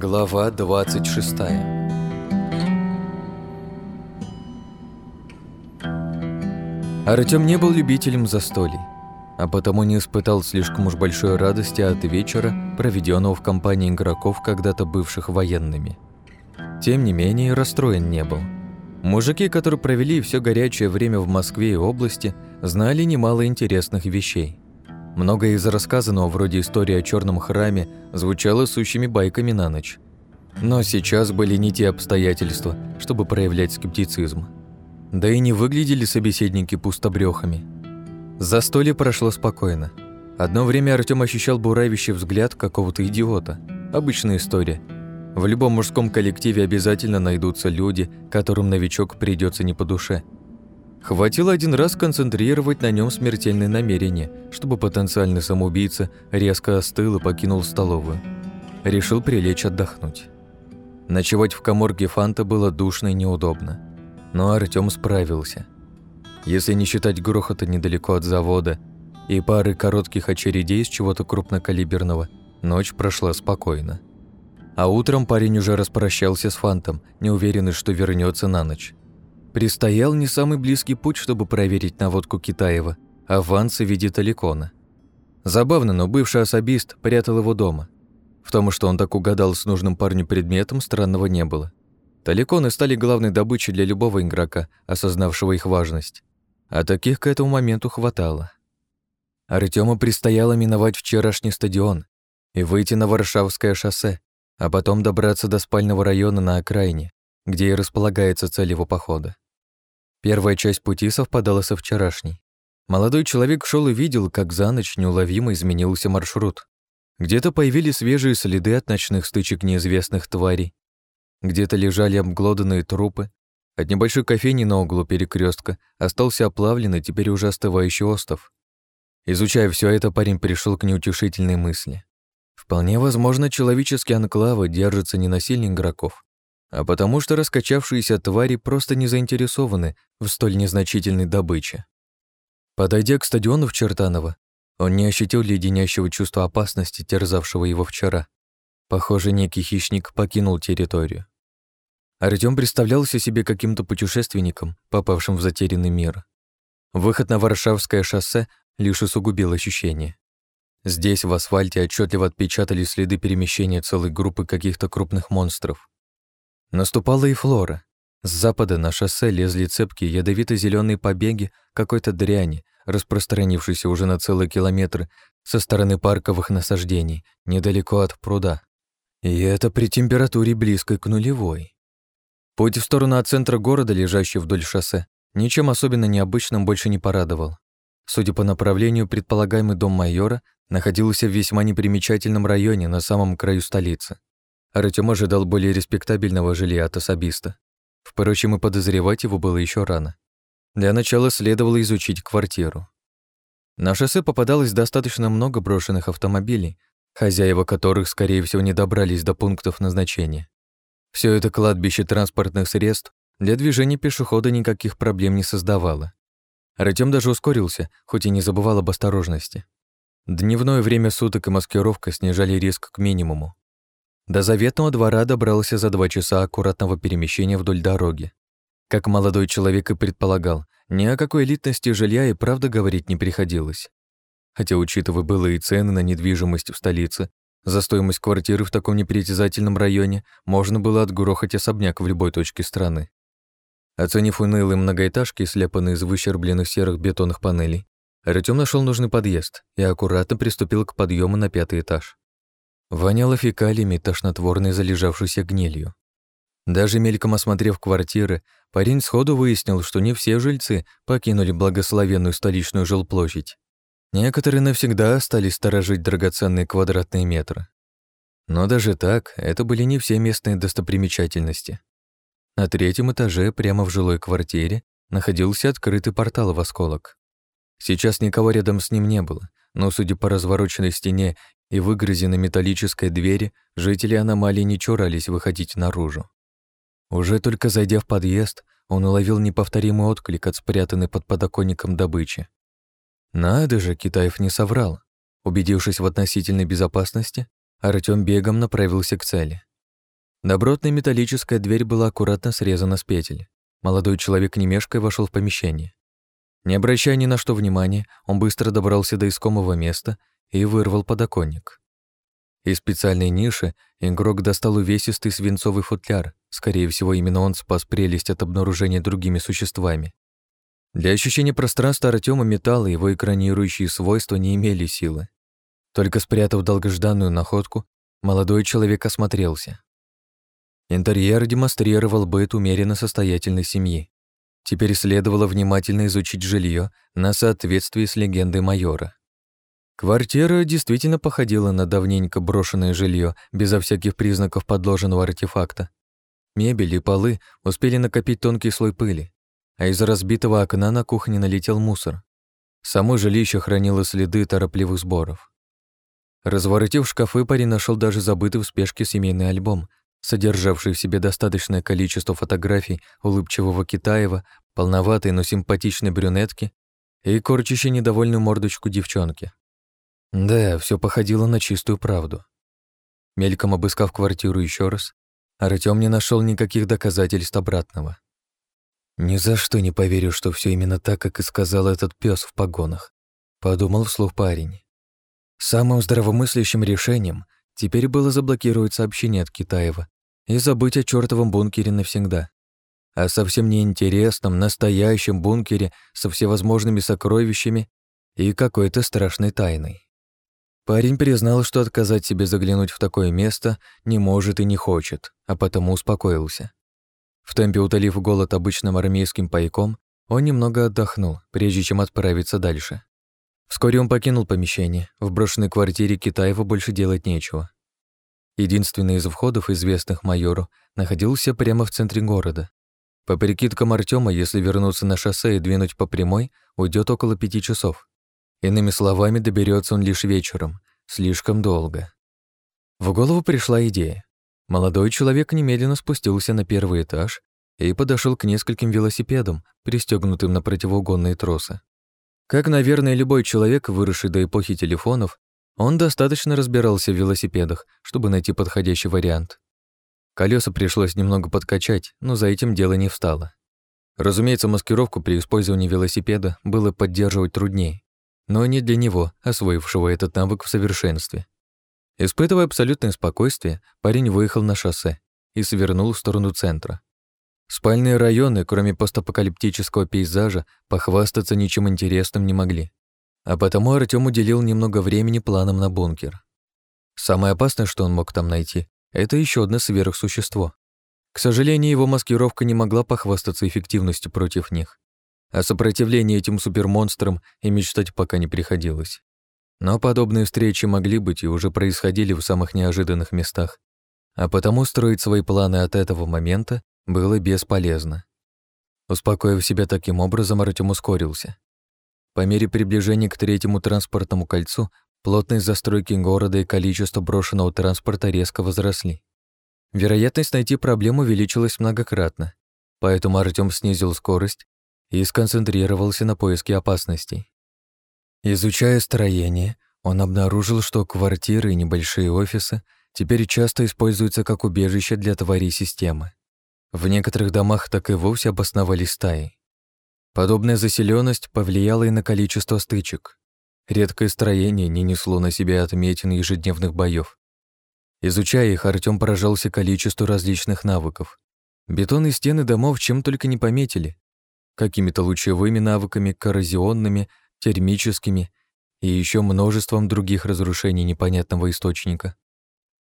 Глава 26 Артём не был любителем застолий, а потому не испытал слишком уж большой радости от вечера, проведенного в компании игроков, когда-то бывших военными. Тем не менее, расстроен не был. Мужики, которые провели все горячее время в Москве и области, знали немало интересных вещей. Многое из рассказанного, вроде истории о черном храме, звучало сущими байками на ночь. Но сейчас были не те обстоятельства, чтобы проявлять скептицизм. Да и не выглядели собеседники пустобрёхами. Застолье прошло спокойно. Одно время Артём ощущал буравящий взгляд какого-то идиота. Обычная история. В любом мужском коллективе обязательно найдутся люди, которым новичок придется не по душе – Хватило один раз концентрировать на нем смертельное намерение, чтобы потенциальный самоубийца резко остыл и покинул столовую. Решил прилечь отдохнуть. Ночевать в коморке Фанта было душно и неудобно. Но Артём справился. Если не считать грохота недалеко от завода и пары коротких очередей из чего-то крупнокалиберного, ночь прошла спокойно. А утром парень уже распрощался с Фантом, неуверенный, что вернется на ночь. Предстоял не самый близкий путь, чтобы проверить наводку Китаева, а авансы в виде таликона. Забавно, но бывший особист прятал его дома. В том, что он так угадал с нужным парню предметом, странного не было. Таликоны стали главной добычей для любого игрока, осознавшего их важность. А таких к этому моменту хватало. Артему предстояло миновать вчерашний стадион и выйти на Варшавское шоссе, а потом добраться до спального района на окраине, где и располагается цель его похода. Первая часть пути совпадала со вчерашней. Молодой человек шел и видел, как за ночь неуловимо изменился маршрут. Где-то появились свежие следы от ночных стычек неизвестных тварей, где-то лежали обглоданные трупы. От небольшой кофейни на углу перекрестка остался оплавленный, теперь уже остывающий остов. Изучая все это, парень пришел к неутешительной мысли. Вполне возможно, человеческие анклавы держатся не на сильных игроков, а потому что раскачавшиеся твари просто не заинтересованы в столь незначительной добыче. Подойдя к стадиону в Чертаново, он не ощутил леденящего чувства опасности, терзавшего его вчера. Похоже, некий хищник покинул территорию. Артём представлялся себе каким-то путешественником, попавшим в затерянный мир. Выход на Варшавское шоссе лишь усугубил ощущение. Здесь в асфальте отчетливо отпечатались следы перемещения целой группы каких-то крупных монстров. Наступала и флора. С запада на шоссе лезли цепкие ядовито зеленые побеги какой-то дряни, распространившейся уже на целый километр со стороны парковых насаждений, недалеко от пруда. И это при температуре близкой к нулевой. Путь в сторону от центра города, лежащий вдоль шоссе, ничем особенно необычным больше не порадовал. Судя по направлению, предполагаемый дом майора находился в весьма непримечательном районе на самом краю столицы. Артём ожидал более респектабельного жилья от особиста. Впрочем, и подозревать его было еще рано. Для начала следовало изучить квартиру. На шоссе попадалось достаточно много брошенных автомобилей, хозяева которых, скорее всего, не добрались до пунктов назначения. Все это кладбище транспортных средств для движения пешехода никаких проблем не создавало. Артём даже ускорился, хоть и не забывал об осторожности. Дневное время суток и маскировка снижали риск к минимуму. До заветного двора добрался за два часа аккуратного перемещения вдоль дороги. Как молодой человек и предполагал, ни о какой элитности жилья и правда говорить не приходилось. Хотя, учитывая былые цены на недвижимость в столице, за стоимость квартиры в таком непритязательном районе можно было отгрохать особняк в любой точке страны. Оценив унылые многоэтажки, слепанные из выщербленных серых бетонных панелей, Артём нашел нужный подъезд и аккуратно приступил к подъему на пятый этаж. Воняло фекалиями, тошнотворной залежавшейся гнилью. Даже мельком осмотрев квартиры, парень сходу выяснил, что не все жильцы покинули благословенную столичную жилплощадь. Некоторые навсегда остались сторожить драгоценные квадратные метры. Но даже так, это были не все местные достопримечательности. На третьем этаже, прямо в жилой квартире, находился открытый портал в осколок. Сейчас никого рядом с ним не было, но, судя по развороченной стене и выгрызенной металлической двери, жители аномалии не чурались выходить наружу. Уже только зайдя в подъезд, он уловил неповторимый отклик от спрятанной под подоконником добычи. Надо же, Китаев не соврал. Убедившись в относительной безопасности, Артём бегом направился к цели. Добротная металлическая дверь была аккуратно срезана с петель. Молодой человек немешкой вошел в помещение. Не обращая ни на что внимания, он быстро добрался до искомого места и вырвал подоконник. Из специальной ниши игрок достал увесистый свинцовый футляр. Скорее всего, именно он спас прелесть от обнаружения другими существами. Для ощущения пространства Артема металла его экранирующие свойства не имели силы. Только спрятав долгожданную находку, молодой человек осмотрелся. Интерьер демонстрировал быт умеренно состоятельной семьи. Теперь следовало внимательно изучить жилье на соответствие с легендой майора. Квартира действительно походила на давненько брошенное жилье, безо всяких признаков подложенного артефакта. Мебель и полы успели накопить тонкий слой пыли, а из разбитого окна на кухне налетел мусор. Само жилище хранило следы торопливых сборов. Разворотив шкафы, парень нашел даже забытый в спешке семейный альбом, содержавший в себе достаточное количество фотографий улыбчивого Китаева, полноватой, но симпатичной брюнетки и корчащей недовольную мордочку девчонки. Да, все походило на чистую правду. Мельком обыскав квартиру еще раз, Артём не нашел никаких доказательств обратного. Ни за что не поверю, что все именно так, как и сказал этот пес в погонах, подумал вслух парень. Самым здравомыслящим решением теперь было заблокировать сообщение от Китаева и забыть о чертовом бункере навсегда. О совсем неинтересном, настоящем бункере со всевозможными сокровищами и какой-то страшной тайной. Парень признал, что отказать себе заглянуть в такое место не может и не хочет, а потому успокоился. В темпе утолив голод обычным армейским пайком, он немного отдохнул, прежде чем отправиться дальше. Вскоре он покинул помещение. В брошенной квартире Китаева больше делать нечего. Единственный из входов, известных майору, находился прямо в центре города. По прикидкам Артема, если вернуться на шоссе и двинуть по прямой, уйдет около пяти часов. Иными словами, доберется он лишь вечером. Слишком долго. В голову пришла идея. Молодой человек немедленно спустился на первый этаж и подошел к нескольким велосипедам, пристегнутым на противоугонные тросы. Как, наверное, любой человек, выросший до эпохи телефонов, он достаточно разбирался в велосипедах, чтобы найти подходящий вариант. Колеса пришлось немного подкачать, но за этим дело не встало. Разумеется, маскировку при использовании велосипеда было поддерживать труднее, но не для него, освоившего этот навык в совершенстве. Испытывая абсолютное спокойствие, парень выехал на шоссе и свернул в сторону центра. Спальные районы, кроме постапокалиптического пейзажа, похвастаться ничем интересным не могли. А потому Артём уделил немного времени планам на бункер. Самое опасное, что он мог там найти, это еще одно сверхсущество. К сожалению, его маскировка не могла похвастаться эффективностью против них. О сопротивлении этим супермонстрам и мечтать пока не приходилось. Но подобные встречи могли быть и уже происходили в самых неожиданных местах. А потому строить свои планы от этого момента было бесполезно. Успокоив себя таким образом, Артем ускорился. По мере приближения к третьему транспортному кольцу плотность застройки города и количество брошенного транспорта резко возросли. Вероятность найти проблему увеличилась многократно, поэтому Артем снизил скорость и сконцентрировался на поиске опасностей. Изучая строение, он обнаружил, что квартиры и небольшие офисы теперь часто используются как убежище для тварей системы. В некоторых домах так и вовсе обосновались стаи. Подобная заселенность повлияла и на количество стычек. Редкое строение не несло на себе отметин ежедневных боев. Изучая их, Артём поражался количеству различных навыков. Бетонные стены домов чем только не пометили. Какими-то лучевыми навыками, коррозионными, термическими и еще множеством других разрушений непонятного источника.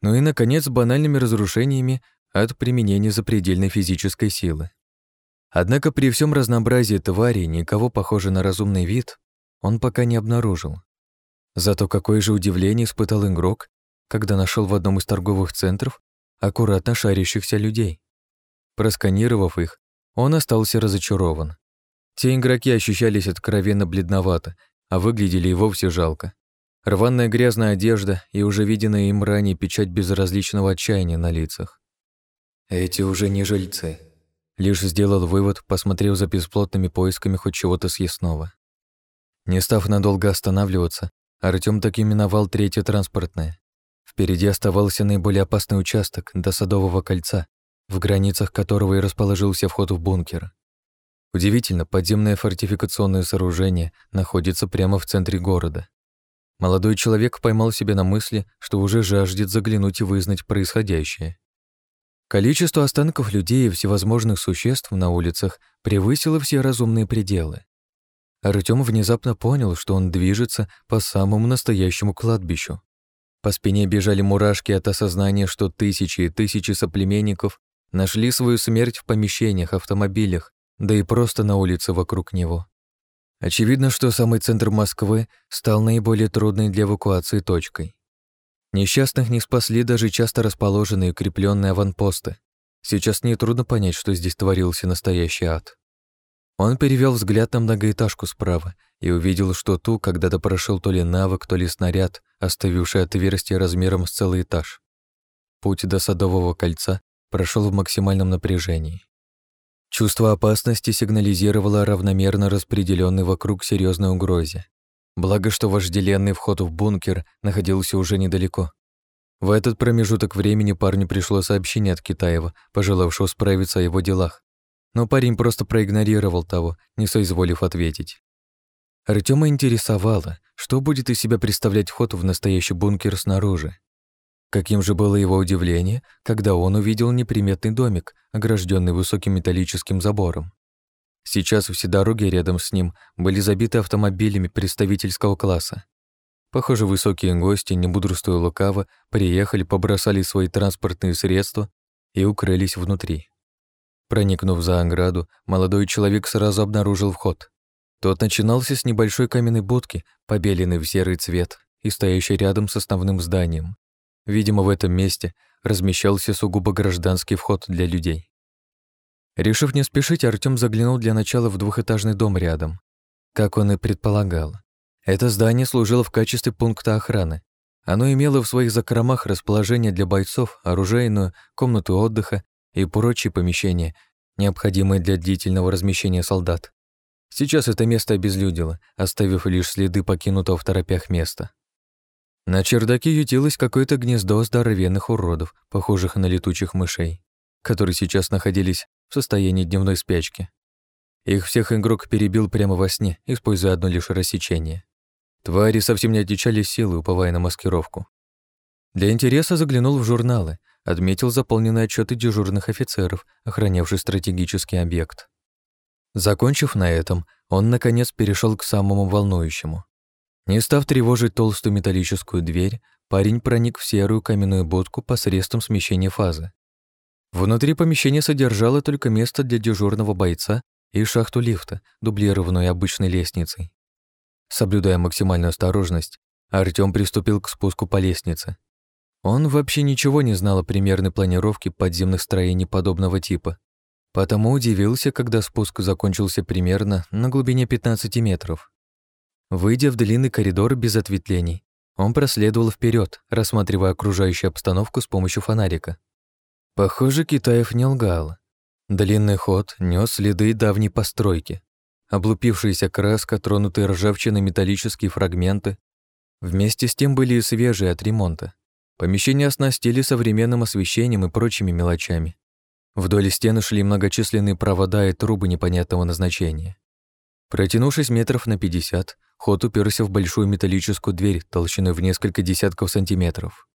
Ну и, наконец, банальными разрушениями от применения запредельной физической силы. Однако при всем разнообразии тварей никого похоже на разумный вид он пока не обнаружил. Зато какое же удивление испытал игрок, когда нашел в одном из торговых центров аккуратно шарящихся людей. Просканировав их, он остался разочарован. Те игроки ощущались откровенно бледновато, а выглядели и вовсе жалко. Рваная грязная одежда и уже виденная им ранее печать безразличного отчаяния на лицах. Эти уже не жильцы. Лишь сделал вывод, посмотрев за бесплотными поисками хоть чего-то съестного. Не став надолго останавливаться, Артём так и миновал третье транспортное. Впереди оставался наиболее опасный участок до Садового кольца, в границах которого и расположился вход в бункер. Удивительно, подземное фортификационное сооружение находится прямо в центре города. Молодой человек поймал себя на мысли, что уже жаждет заглянуть и вызнать происходящее. Количество останков людей и всевозможных существ на улицах превысило все разумные пределы. Артём внезапно понял, что он движется по самому настоящему кладбищу. По спине бежали мурашки от осознания, что тысячи и тысячи соплеменников нашли свою смерть в помещениях, автомобилях, да и просто на улице вокруг него. Очевидно, что самый центр Москвы стал наиболее трудной для эвакуации точкой. Несчастных не спасли даже часто расположенные укрепленные аванпосты. Сейчас нетрудно понять, что здесь творился настоящий ад. Он перевел взгляд на многоэтажку справа и увидел, что ту когда-то прошел то ли навык, то ли снаряд, оставивший отверстие размером с целый этаж. Путь до Садового кольца прошел в максимальном напряжении. Чувство опасности сигнализировало равномерно распределенной вокруг серьезной угрозе. Благо, что вожделенный вход в бункер находился уже недалеко. В этот промежуток времени парню пришло сообщение от Китаева, пожелавшего справиться о его делах. Но парень просто проигнорировал того, не соизволив ответить. Артема интересовало, что будет из себя представлять вход в настоящий бункер снаружи. Каким же было его удивление, когда он увидел неприметный домик, огражденный высоким металлическим забором. Сейчас все дороги рядом с ним были забиты автомобилями представительского класса. Похоже, высокие гости, не бодрствуя лукаво, приехали, побросали свои транспортные средства и укрылись внутри. Проникнув за ограду, молодой человек сразу обнаружил вход. Тот начинался с небольшой каменной будки, побеленной в серый цвет и стоящей рядом с основным зданием. Видимо, в этом месте размещался сугубо гражданский вход для людей. Решив не спешить, Артём заглянул для начала в двухэтажный дом рядом. Как он и предполагал. Это здание служило в качестве пункта охраны. Оно имело в своих закромах расположение для бойцов, оружейную, комнату отдыха и прочие помещения, необходимые для длительного размещения солдат. Сейчас это место обезлюдило, оставив лишь следы покинутого в торопях места. На чердаке ютилось какое-то гнездо здоровенных уродов, похожих на летучих мышей, которые сейчас находились в состоянии дневной спячки. Их всех игрок перебил прямо во сне, используя одно лишь рассечение. Твари совсем не отличались силой, уповая на маскировку. Для интереса заглянул в журналы, отметил заполненные отчеты дежурных офицеров, охранявших стратегический объект. Закончив на этом, он, наконец, перешел к самому волнующему. Не став тревожить толстую металлическую дверь, парень проник в серую каменную будку посредством смещения фазы. Внутри помещения содержало только место для дежурного бойца и шахту лифта, дублированную обычной лестницей. Соблюдая максимальную осторожность, Артём приступил к спуску по лестнице. Он вообще ничего не знал о примерной планировке подземных строений подобного типа, потому удивился, когда спуск закончился примерно на глубине 15 метров. Выйдя в длинный коридор без ответвлений, он проследовал вперед, рассматривая окружающую обстановку с помощью фонарика. Похоже, Китаев не лгал. Длинный ход нес следы давней постройки. Облупившаяся краска, тронутые ржавчиной металлические фрагменты. Вместе с тем были и свежие от ремонта. Помещение оснастили современным освещением и прочими мелочами. Вдоль стены шли многочисленные провода и трубы непонятного назначения. Протянувшись метров на пятьдесят, ход уперся в большую металлическую дверь толщиной в несколько десятков сантиметров.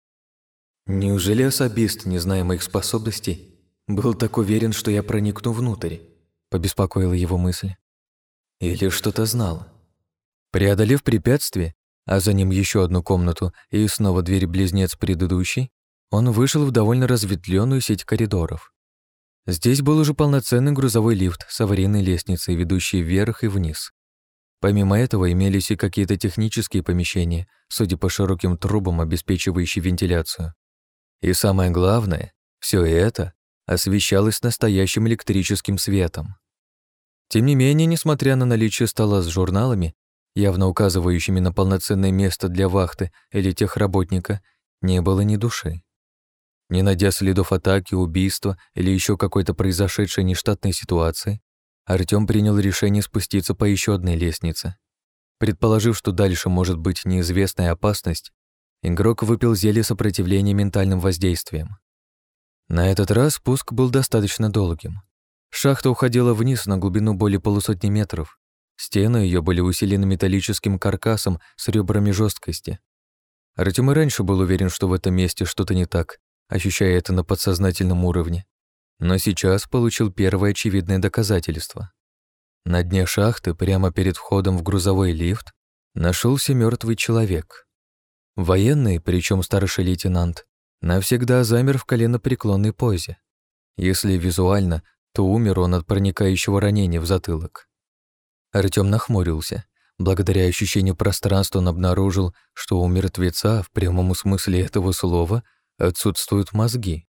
Неужели особист, не зная моих способностей, был так уверен, что я проникну внутрь? Побеспокоила его мысль. Или что-то знал? Преодолев препятствие, а за ним еще одну комнату и снова дверь-близнец предыдущей, он вышел в довольно разветвленную сеть коридоров. Здесь был уже полноценный грузовой лифт с аварийной лестницей, ведущей вверх и вниз. Помимо этого имелись и какие-то технические помещения, судя по широким трубам, обеспечивающие вентиляцию. И самое главное, все это освещалось настоящим электрическим светом. Тем не менее, несмотря на наличие стола с журналами, явно указывающими на полноценное место для вахты или техработника, не было ни души. Не найдя следов атаки, убийства или еще какой-то произошедшей нештатной ситуации, Артём принял решение спуститься по еще одной лестнице. Предположив, что дальше может быть неизвестная опасность, Игрок выпил зелье сопротивления ментальным воздействием. На этот раз спуск был достаточно долгим. Шахта уходила вниз на глубину более полусотни метров. Стены ее были усилены металлическим каркасом с ребрами жесткости. Артем и раньше был уверен, что в этом месте что-то не так, ощущая это на подсознательном уровне. Но сейчас получил первое очевидное доказательство. На дне шахты, прямо перед входом в грузовой лифт, нашелся мертвый человек. Военный, причем старший лейтенант, навсегда замер в коленопреклонной позе. Если визуально, то умер он от проникающего ранения в затылок. Артём нахмурился. Благодаря ощущению пространства он обнаружил, что у мертвеца, в прямом смысле этого слова, отсутствуют мозги.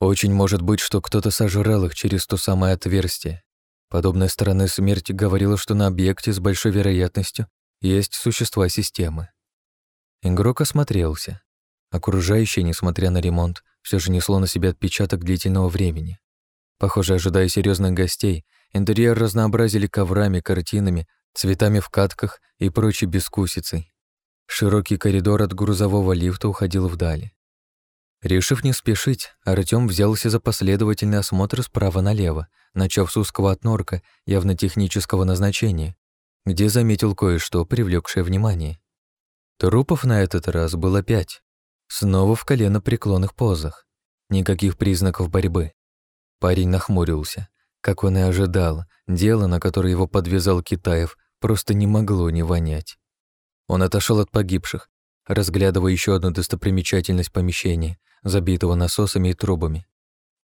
Очень может быть, что кто-то сожрал их через то самое отверстие. Подобная сторона смерти говорила, что на объекте с большой вероятностью есть существа системы. Игрок осмотрелся. Окружающее, несмотря на ремонт, все же несло на себя отпечаток длительного времени. Похоже, ожидая серьезных гостей, интерьер разнообразили коврами, картинами, цветами в катках и прочей бескусицей. Широкий коридор от грузового лифта уходил вдали. Решив не спешить, Артём взялся за последовательный осмотр справа налево, начав с узкого отнорка, явно технического назначения, где заметил кое-что, привлекшее внимание. Трупов на этот раз было пять, Снова в колено преклонных позах. Никаких признаков борьбы. Парень нахмурился. Как он и ожидал, дело, на которое его подвязал Китаев, просто не могло не вонять. Он отошел от погибших, разглядывая еще одну достопримечательность помещения, забитого насосами и трубами.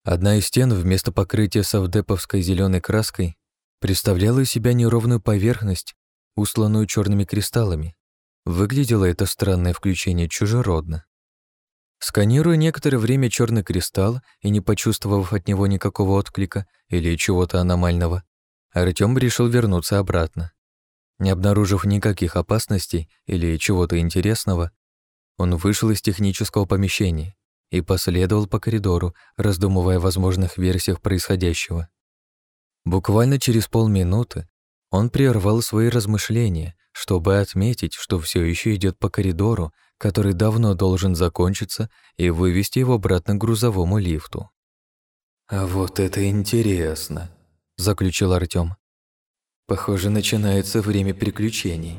Одна из стен вместо покрытия совдеповской зеленой краской представляла из себя неровную поверхность, усланную черными кристаллами. Выглядело это странное включение чужеродно. Сканируя некоторое время черный кристалл и не почувствовав от него никакого отклика или чего-то аномального, Артём решил вернуться обратно. Не обнаружив никаких опасностей или чего-то интересного, он вышел из технического помещения и последовал по коридору, раздумывая о возможных версиях происходящего. Буквально через полминуты он прервал свои размышления, чтобы отметить, что все еще идет по коридору, который давно должен закончиться и вывести его обратно к грузовому лифту. «А вот это интересно», — заключил Артём. «Похоже, начинается время приключений».